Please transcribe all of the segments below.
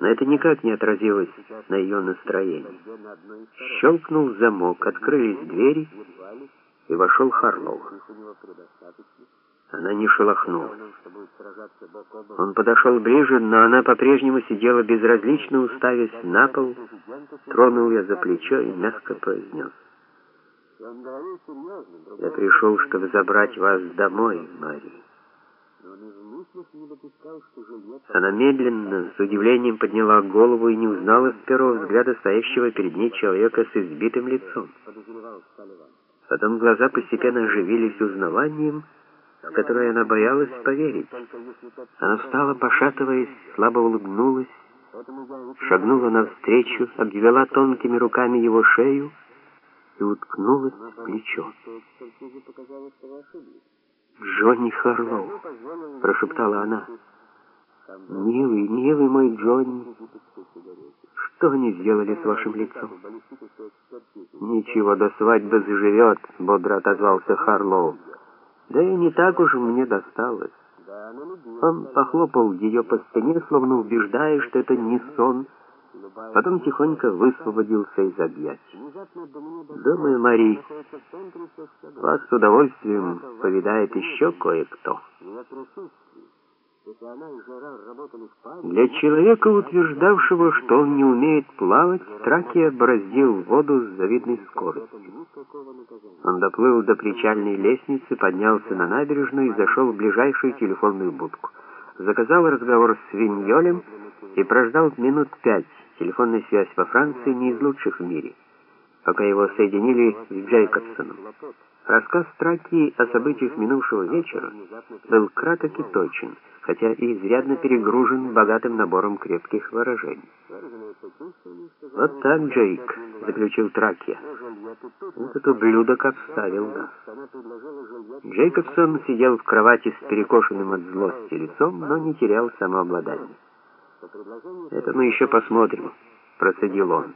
но это никак не отразилось на ее настроении. Щелкнул замок, открылись двери, и вошел Харлоу. Она не шелохнулась. Он подошел ближе, но она по-прежнему сидела безразлично, уставясь на пол, тронул ее за плечо и мягко произнес. «Я пришел, чтобы забрать вас домой, Мария». Она медленно, с удивлением подняла голову и не узнала с первого взгляда стоящего перед ней человека с избитым лицом. Потом глаза постепенно оживились узнаванием, в которое она боялась поверить. Она встала, пошатываясь, слабо улыбнулась, шагнула навстречу, обвела тонкими руками его шею и уткнулась в плечо. «Джонни Харлоу», — прошептала она. «Милый, милый мой Джонни, что они сделали с вашим лицом?» «Ничего, до свадьбы заживет», — бодро отозвался Харлоу. «Да и не так уж мне досталось». Он похлопал ее по спине, словно убеждая, что это не сон, потом тихонько высвободился из объятий. «Думаю, Мари, вас с удовольствием повидает еще кое-кто». Для человека, утверждавшего, что он не умеет плавать, Тракия бороздил воду с завидной скоростью. Он доплыл до причальной лестницы, поднялся на набережную и зашел в ближайшую телефонную будку. Заказал разговор с Виньолем и прождал минут пять. Телефонная связь во Франции не из лучших в мире, пока его соединили с Джейкобсоном. Рассказ Траки о событиях минувшего вечера был краток и точен, хотя и изрядно перегружен богатым набором крепких выражений. «Вот так, Джейк», — заключил Траки. «Этот ублюдок обставил нас». Джейкобсон сидел в кровати с перекошенным от злости лицом, но не терял самообладания. «Это мы еще посмотрим», — процедил он.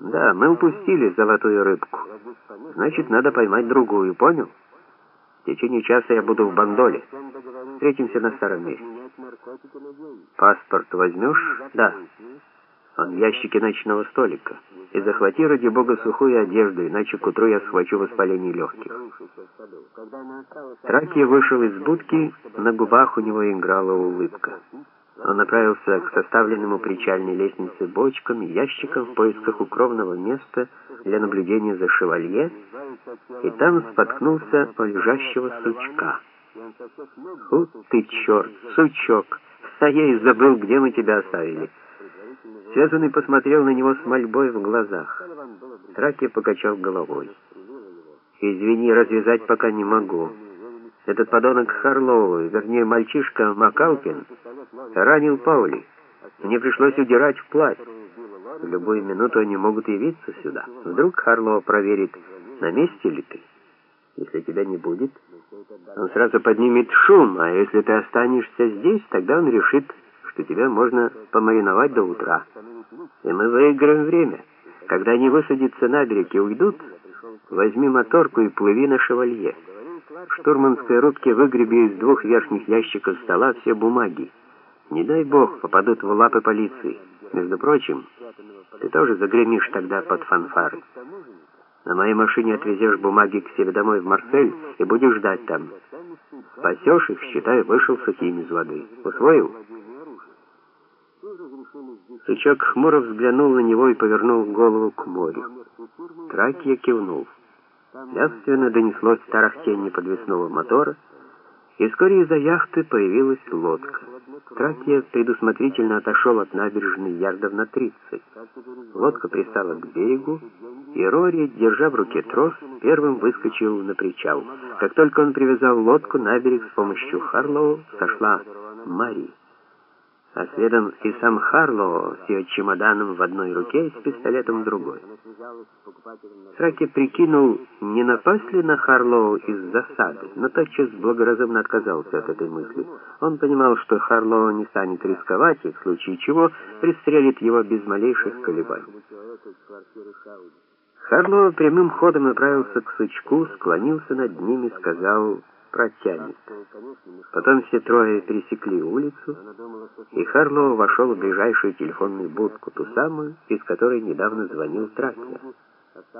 «Да, мы упустили золотую рыбку. Значит, надо поймать другую, понял? В течение часа я буду в Бандоле. Встретимся на старом месте». «Паспорт возьмешь?» «Да». Он в ящике ночного столика. И захвати, ради бога, сухую одежду, иначе к утру я схвачу воспаление легких. Траки вышел из будки, на губах у него играла улыбка. Он направился к составленному причальной лестнице бочкам и ящикам в поисках укромного места для наблюдения за шевалье, и там споткнулся о лежащего сучка. «Фу ты, черт, сучок! А я и забыл, где мы тебя оставили!» Связанный посмотрел на него с мольбой в глазах. Траки покачал головой. «Извини, развязать пока не могу. Этот подонок Харлоу, вернее, мальчишка Макалкин, ранил Паули. Мне пришлось удирать вплавь. В любую минуту они могут явиться сюда. Вдруг Харлоу проверит, на месте ли ты. Если тебя не будет, он сразу поднимет шум, а если ты останешься здесь, тогда он решит, что тебя можно помариновать до утра. И мы выиграем время. Когда они высадятся на берег и уйдут, возьми моторку и плыви на шевалье. В штурманской рубке выгреби из двух верхних ящиков стола все бумаги. Не дай бог попадут в лапы полиции. Между прочим, ты тоже загремишь тогда под фанфары. На моей машине отвезешь бумаги к себе домой в Марсель и будешь ждать там. Спасешь их, считай, вышел сухим из воды. Усвоил? Сычок хмуро взглянул на него и повернул голову к морю. Тракия кивнул. Явственно донеслось тарахтение подвесного мотора, и вскоре из-за яхты появилась лодка. Тракия предусмотрительно отошел от набережной ярдов на 30. Лодка пристала к берегу, и Рори, держа в руке трос, первым выскочил на причал. Как только он привязал лодку на берег с помощью Харлоу, сошла Мари а следом и сам Харлоу с ее чемоданом в одной руке и с пистолетом в другой. Сраки прикинул, не напасть ли на Харлоу из засады, но тотчас благоразумно отказался от этой мысли. Он понимал, что Харлоу не станет рисковать и в случае чего пристрелит его без малейших колебаний. Харлоу прямым ходом направился к сучку, склонился над ним и сказал протянет. Потом все трое пересекли улицу, и Харлоу вошел в ближайшую телефонную будку, ту самую, из которой недавно звонил Тратлер.